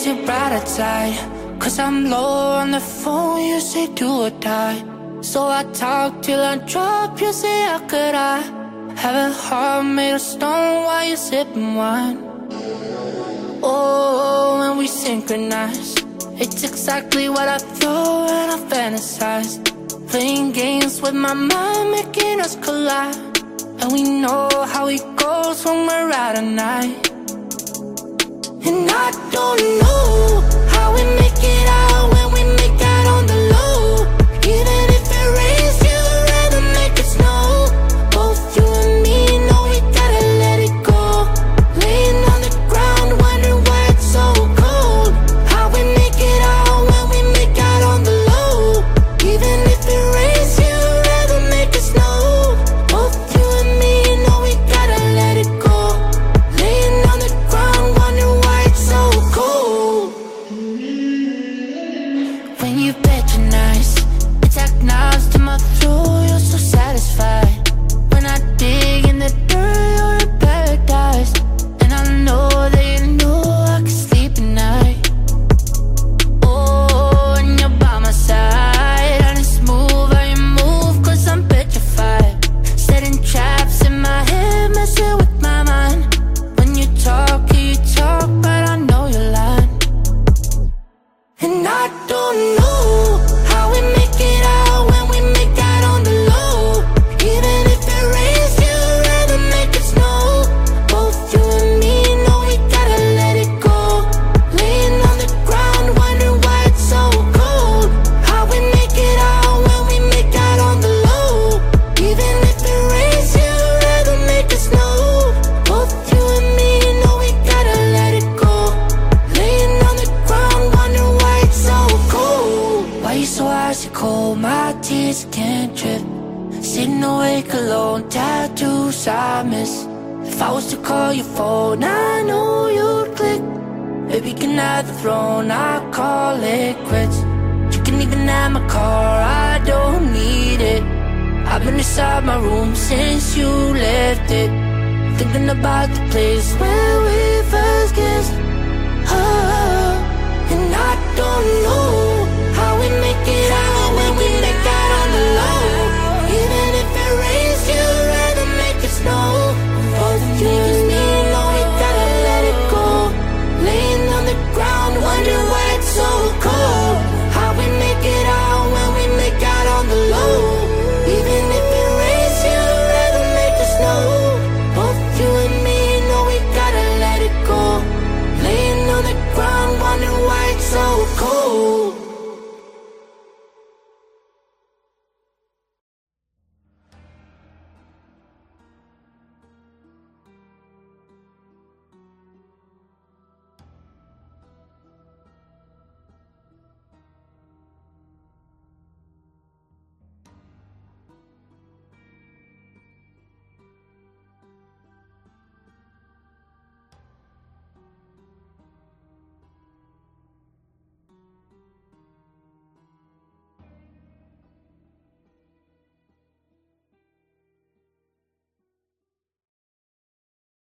race to brighter tide Cause I'm low on the phone, you say do or die. So I talk till I drop, you say how could I? Have a heart made of stone while you sipping wine Oh, when we synchronize It's exactly what I thought and I fantasize Playing games with my mind, making us collide. And we know how it goes when we're out at night. And I don't know tears can't drip Sitting awake alone, tattoos I miss. If I was to call your phone, I know you'd click. Baby, can have the throne, I call it quits. You can even have my car, I don't need it. I've been inside my room since you left it. Thinking about the place where we